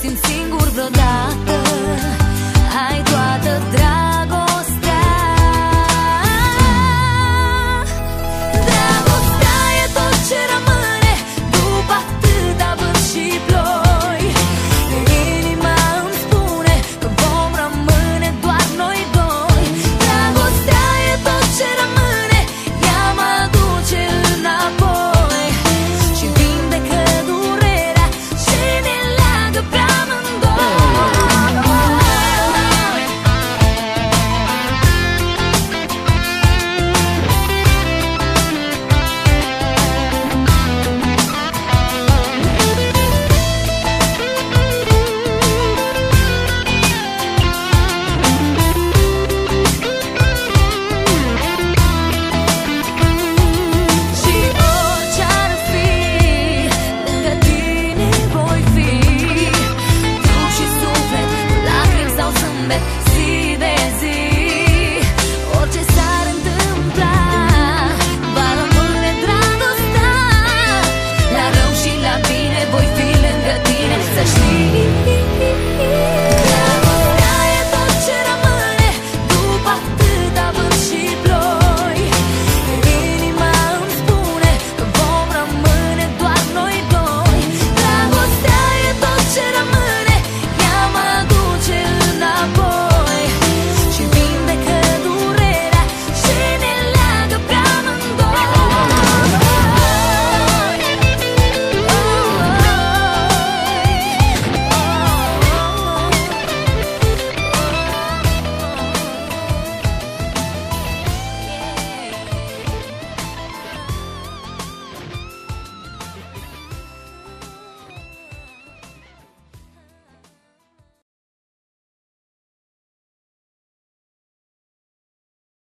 simt singur vreodată. such thing.